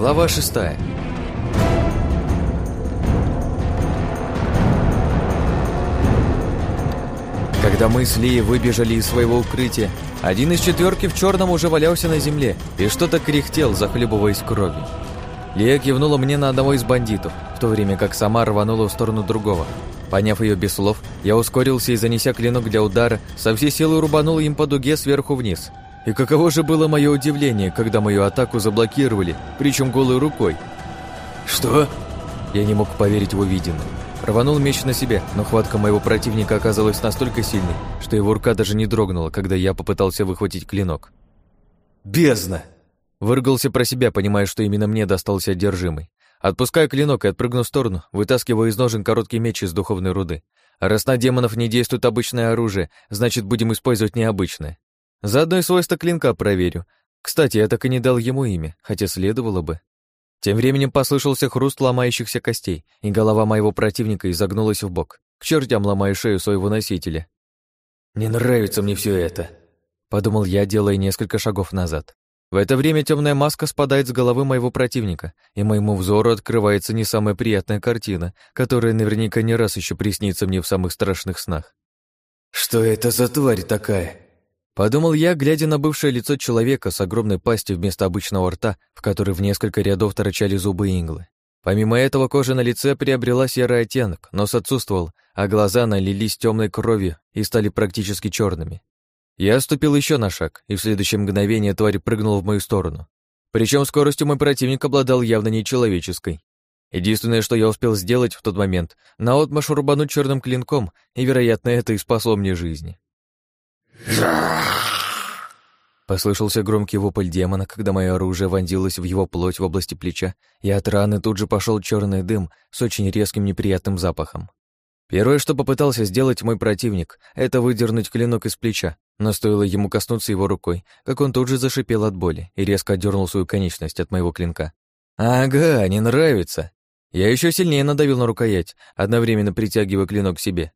Глава шестая. Когда мы с Ли выбежали из своего укрытия, один из четверки в черном уже валялся на земле и что-то кряхтел, захлебываясь кровью. Лия кивнула мне на одного из бандитов, в то время как сама рванула в сторону другого. Поняв ее без слов, я ускорился и, занеся клинок для удара, со всей силы рубанул им по дуге сверху вниз. И каково же было мое удивление, когда мою атаку заблокировали, причем голой рукой. «Что?» Я не мог поверить в увиденное. Рванул меч на себя, но хватка моего противника оказалась настолько сильной, что его рука даже не дрогнула, когда я попытался выхватить клинок. «Бездна!» Выргался про себя, понимая, что именно мне достался одержимый. Отпускаю клинок и отпрыгну в сторону, вытаскиваю из ножен короткий меч из духовной руды. А раз на демонов не действует обычное оружие, значит, будем использовать необычное. Заодно и свойства клинка проверю. Кстати, я так и не дал ему имя, хотя следовало бы. Тем временем послышался хруст ломающихся костей, и голова моего противника изогнулась в бок. К чертям ломая шею своего носителя. «Не нравится мне все это», — подумал я, делая несколько шагов назад. В это время темная маска спадает с головы моего противника, и моему взору открывается не самая приятная картина, которая наверняка не раз еще приснится мне в самых страшных снах. «Что это за тварь такая?» Подумал я, глядя на бывшее лицо человека с огромной пастью вместо обычного рта, в которой в несколько рядов торчали зубы и иглы. Помимо этого, кожа на лице приобрела серый оттенок, нос отсутствовал, а глаза налились темной кровью и стали практически черными. Я ступил еще на шаг, и в следующее мгновение тварь прыгнула в мою сторону. Причем скоростью мой противник обладал явно нечеловеческой. Единственное, что я успел сделать в тот момент, наотмашь рубануть черным клинком, и, вероятно, это и спасло мне жизнь. Послышался громкий вопль демона, когда мое оружие вонзилось в его плоть в области плеча, и от раны тут же пошел черный дым с очень резким неприятным запахом. Первое, что попытался сделать мой противник, это выдернуть клинок из плеча, но стоило ему коснуться его рукой, как он тут же зашипел от боли и резко отдернул свою конечность от моего клинка. «Ага, не нравится!» Я еще сильнее надавил на рукоять, одновременно притягивая клинок к себе.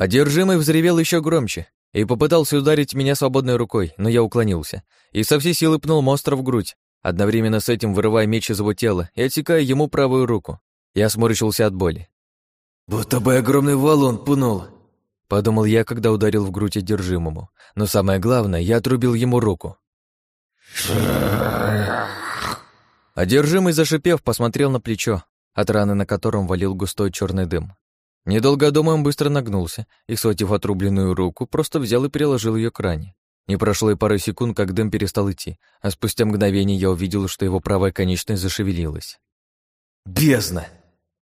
Одержимый взревел еще громче и попытался ударить меня свободной рукой, но я уклонился и со всей силы пнул монстра в грудь, одновременно с этим вырывая меч из его тела и отсекая ему правую руку. Я сморщился от боли. «Будто бы огромный валун пнул», Подумал я, когда ударил в грудь одержимому. Но самое главное, я отрубил ему руку. Одержимый, зашипев, посмотрел на плечо, от раны на котором валил густой черный дым. Недолго думая, он быстро нагнулся и, схватив отрубленную руку, просто взял и приложил ее к ране. Не прошло и пары секунд, как дым перестал идти, а спустя мгновение я увидел, что его правая конечность зашевелилась. «Бездна!»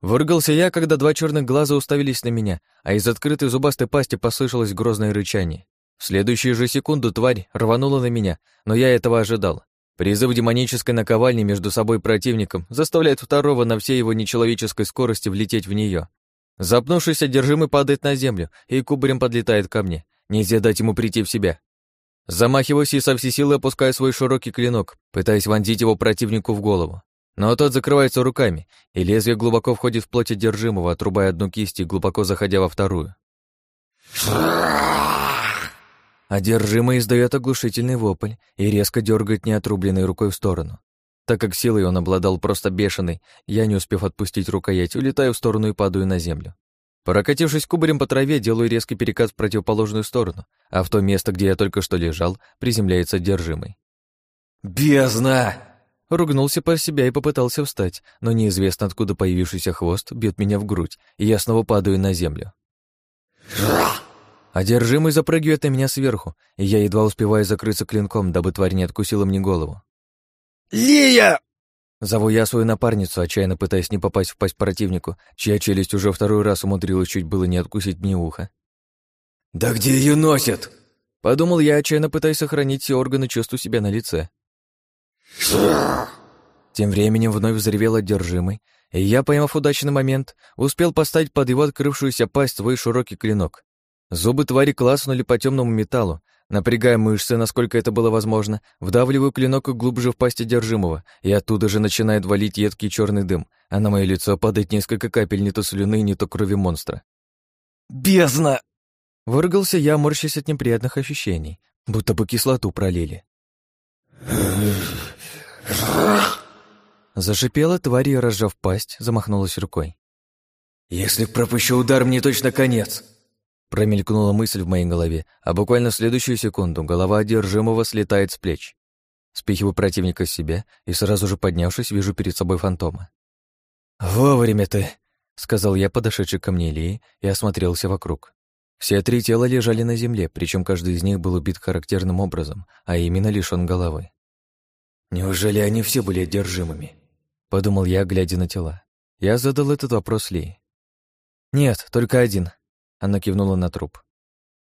Выргался я, когда два черных глаза уставились на меня, а из открытой зубастой пасти послышалось грозное рычание. В следующую же секунду тварь рванула на меня, но я этого ожидал. Призыв демонической наковальни между собой противником заставляет второго на всей его нечеловеческой скорости влететь в нее. Запнувшись, одержимый падает на землю и кубарем подлетает ко мне. Нельзя дать ему прийти в себя. Замахиваюсь и со всей силы опускаю свой широкий клинок, пытаясь вонзить его противнику в голову. Но тот закрывается руками, и лезвие глубоко входит в плоть одержимого, отрубая одну кисть и глубоко заходя во вторую. Одержимый издает оглушительный вопль и резко дергает неотрубленной рукой в сторону. Так как силой он обладал просто бешеной, я, не успев отпустить рукоять, улетаю в сторону и падаю на землю. Прокатившись кубарем по траве, делаю резкий перекат в противоположную сторону, а в то место, где я только что лежал, приземляется одержимый. «Бездна!» Ругнулся по себя и попытался встать, но неизвестно откуда появившийся хвост бьет меня в грудь, и я снова падаю на землю. Одержимый запрыгивает на меня сверху, и я едва успеваю закрыться клинком, дабы тварь не откусила мне голову. «Лия!» Зову я свою напарницу, отчаянно пытаясь не попасть в пасть противнику, чья челюсть уже второй раз умудрилась чуть было не откусить мне ухо. «Да где ее носят?» Подумал я, отчаянно пытаясь сохранить все органы чувств у себя на лице. Тем временем вновь взревел одержимый, и я, поймав удачный момент, успел поставить под его открывшуюся пасть свой широкий клинок. Зубы твари класнули по темному металлу, напрягая мышцы, насколько это было возможно, вдавливаю клинок глубже в пасть одержимого, и оттуда же начинает валить едкий черный дым, а на мое лицо падает несколько капель не то слюны, не то крови монстра. «Бездна!» Выргался я, морщась от неприятных ощущений, будто бы кислоту пролили. Зашипела тварь и, разжав пасть, замахнулась рукой. «Если пропущу удар, мне точно конец!» Промелькнула мысль в моей голове, а буквально в следующую секунду голова одержимого слетает с плеч. Спихиваю противника с себя и сразу же поднявшись, вижу перед собой фантома. «Вовремя ты!» — сказал я, подошедший ко мне Ильи, и осмотрелся вокруг. Все три тела лежали на земле, причем каждый из них был убит характерным образом, а именно лишён головы. «Неужели они все были одержимыми?» — подумал я, глядя на тела. Я задал этот вопрос Ли. «Нет, только один», — она кивнула на труп.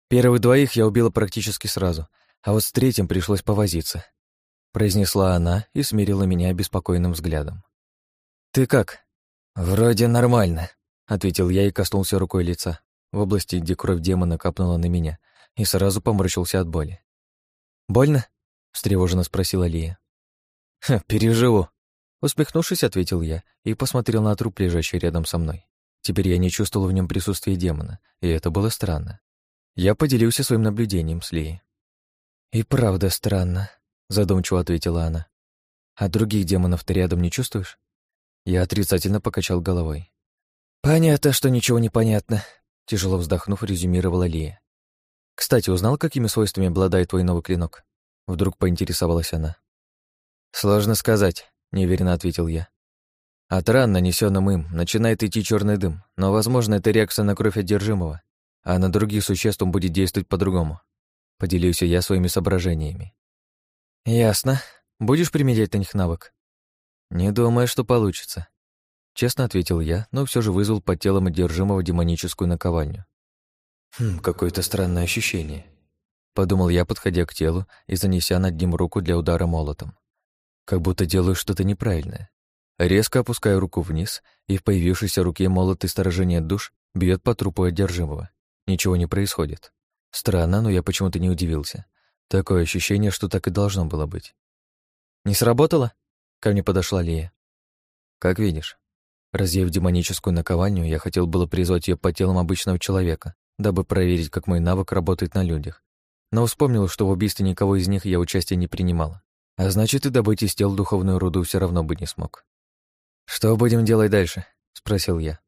«Первых двоих я убила практически сразу, а вот с третьим пришлось повозиться», — произнесла она и смирила меня обеспокоенным взглядом. «Ты как?» «Вроде нормально», — ответил я и коснулся рукой лица, в области, где кровь демона капнула на меня, и сразу поморщился от боли. «Больно?» — встревоженно спросила Лия. «Ха, переживу», — усмехнувшись, ответил я и посмотрел на труп, лежащий рядом со мной. Теперь я не чувствовал в нем присутствия демона, и это было странно. Я поделился своим наблюдением с Лией. «И правда странно», — задумчиво ответила она. «А других демонов ты рядом не чувствуешь?» Я отрицательно покачал головой. «Понятно, что ничего не понятно», — тяжело вздохнув, резюмировала Лия. «Кстати, узнал, какими свойствами обладает твой новый клинок?» Вдруг поинтересовалась она. «Сложно сказать», — неуверенно ответил я. От ран, нанесенным им, начинает идти черный дым, но, возможно, это реакция на кровь одержимого, а на других существ он будет действовать по-другому. Поделился я своими соображениями. «Ясно. Будешь применять на них навык?» «Не думаю, что получится», — честно ответил я, но все же вызвал под телом одержимого демоническую наковальню. «Хм, какое-то странное ощущение», — подумал я, подходя к телу и занеся над ним руку для удара молотом. Как будто делаю что-то неправильное. Резко опускаю руку вниз, и в появившейся руке молот и сторожение душ бьет по трупу одержимого. Ничего не происходит. Странно, но я почему-то не удивился. Такое ощущение, что так и должно было быть. «Не сработало?» Ко мне подошла Лия. «Как видишь». Разъев демоническую наковальню, я хотел было призвать ее по телам обычного человека, дабы проверить, как мой навык работает на людях. Но вспомнил, что в убийстве никого из них я участия не принимала. А значит, и добыть из тел духовную руду все равно бы не смог. «Что будем делать дальше?» — спросил я.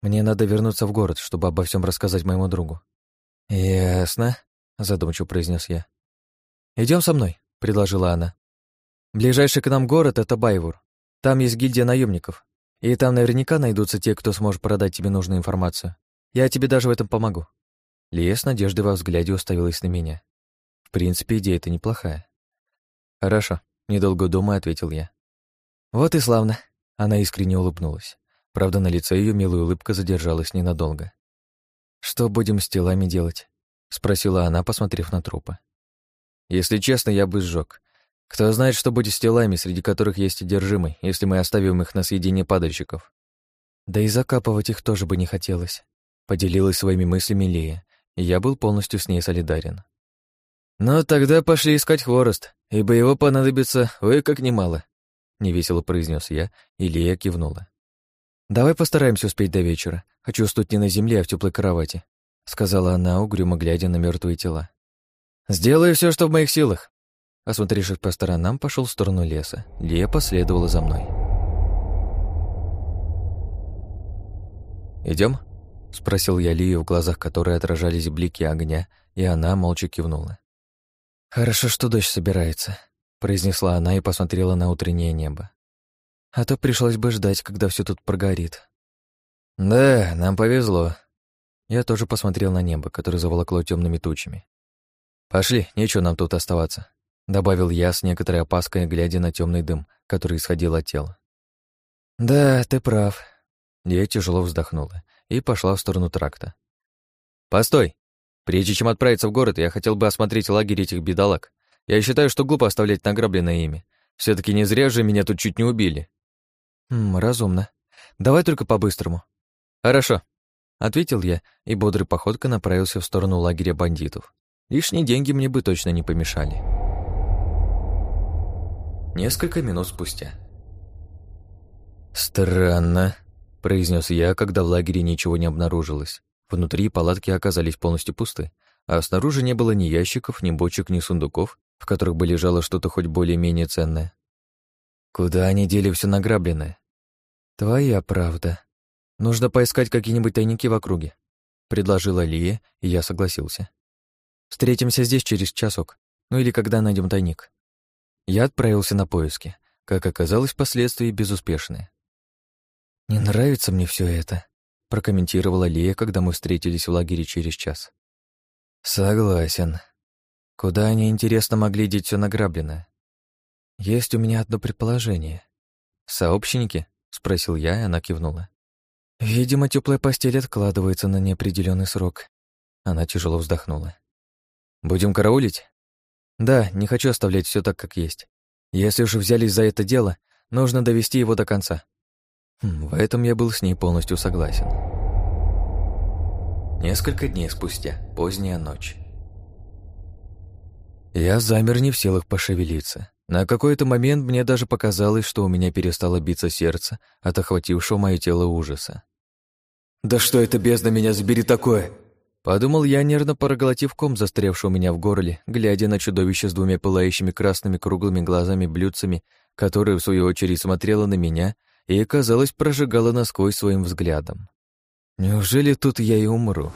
«Мне надо вернуться в город, чтобы обо всем рассказать моему другу». «Ясно», — задумчиво произнес я. Идем со мной», — предложила она. Ближайший к нам город — это Байвур. Там есть гильдия наемников, и там наверняка найдутся те, кто сможет продать тебе нужную информацию. Я тебе даже в этом помогу». Лия с надеждой во взгляде уставилась на меня. В принципе, идея-то неплохая. «Хорошо», — недолго думая, ответил я. «Вот и славно», — она искренне улыбнулась. Правда, на лице ее милая улыбка задержалась ненадолго. «Что будем с телами делать?» — спросила она, посмотрев на трупы. «Если честно, я бы сжег. Кто знает, что будет с телами, среди которых есть одержимый, если мы оставим их на съедение падальщиков. Да и закапывать их тоже бы не хотелось. Поделилась своими мыслями Лия, и я был полностью с ней солидарен. «Ну, тогда пошли искать хворост, ибо его понадобится ой как немало», — невесело произнес я, и Лия кивнула. «Давай постараемся успеть до вечера. Хочу уснуть не на земле, а в теплой кровати», — сказала она, угрюмо глядя на мертвые тела. «Сделаю все, что в моих силах», Осмотревшись по сторонам, пошел в сторону леса. Лия последовала за мной. Идем? спросил я Лию, в глазах которой отражались блики огня, и она молча кивнула. «Хорошо, что дождь собирается», — произнесла она и посмотрела на утреннее небо. «А то пришлось бы ждать, когда все тут прогорит». «Да, нам повезло». Я тоже посмотрел на небо, которое заволокло темными тучами. «Пошли, нечего нам тут оставаться». Добавил я с некоторой опаской, глядя на темный дым, который исходил от тела. «Да, ты прав». Я тяжело вздохнула и пошла в сторону тракта. «Постой! Прежде чем отправиться в город, я хотел бы осмотреть лагерь этих бедолаг. Я считаю, что глупо оставлять награбленное ими. все таки не зря же меня тут чуть не убили». «Хм, разумно. Давай только по-быстрому». «Хорошо», — ответил я и бодрой походкой направился в сторону лагеря бандитов. Лишние деньги мне бы точно не помешали. Несколько минут спустя. «Странно», — произнес я, когда в лагере ничего не обнаружилось. Внутри палатки оказались полностью пусты, а снаружи не было ни ящиков, ни бочек, ни сундуков, в которых бы лежало что-то хоть более-менее ценное. Куда они дели все награбленное? Твоя правда. Нужно поискать какие-нибудь тайники в округе, предложила Лия, и я согласился. Встретимся здесь через часок, ну или когда найдем тайник. Я отправился на поиски, как оказалось, впоследствии безуспешные. «Не нравится мне все это», — прокомментировала Лия, когда мы встретились в лагере через час. «Согласен. Куда они, интересно, могли деть все награбленное? Есть у меня одно предположение. Сообщники?» — спросил я, и она кивнула. «Видимо, теплая постель откладывается на неопределенный срок». Она тяжело вздохнула. «Будем караулить?» «Да, не хочу оставлять все так, как есть. Если уж взялись за это дело, нужно довести его до конца». Хм, в этом я был с ней полностью согласен. Несколько дней спустя, поздняя ночь. Я замер не в силах пошевелиться. На какой-то момент мне даже показалось, что у меня перестало биться сердце от охватившего мое тело ужаса. «Да что это, бездна, меня забери такое!» Подумал я, нервно проглотив ком, застрявший у меня в горле, глядя на чудовище с двумя пылающими красными круглыми глазами-блюдцами, которое, в свою очередь, смотрело на меня и, казалось, прожигало насквозь своим взглядом. Неужели тут я и умру?»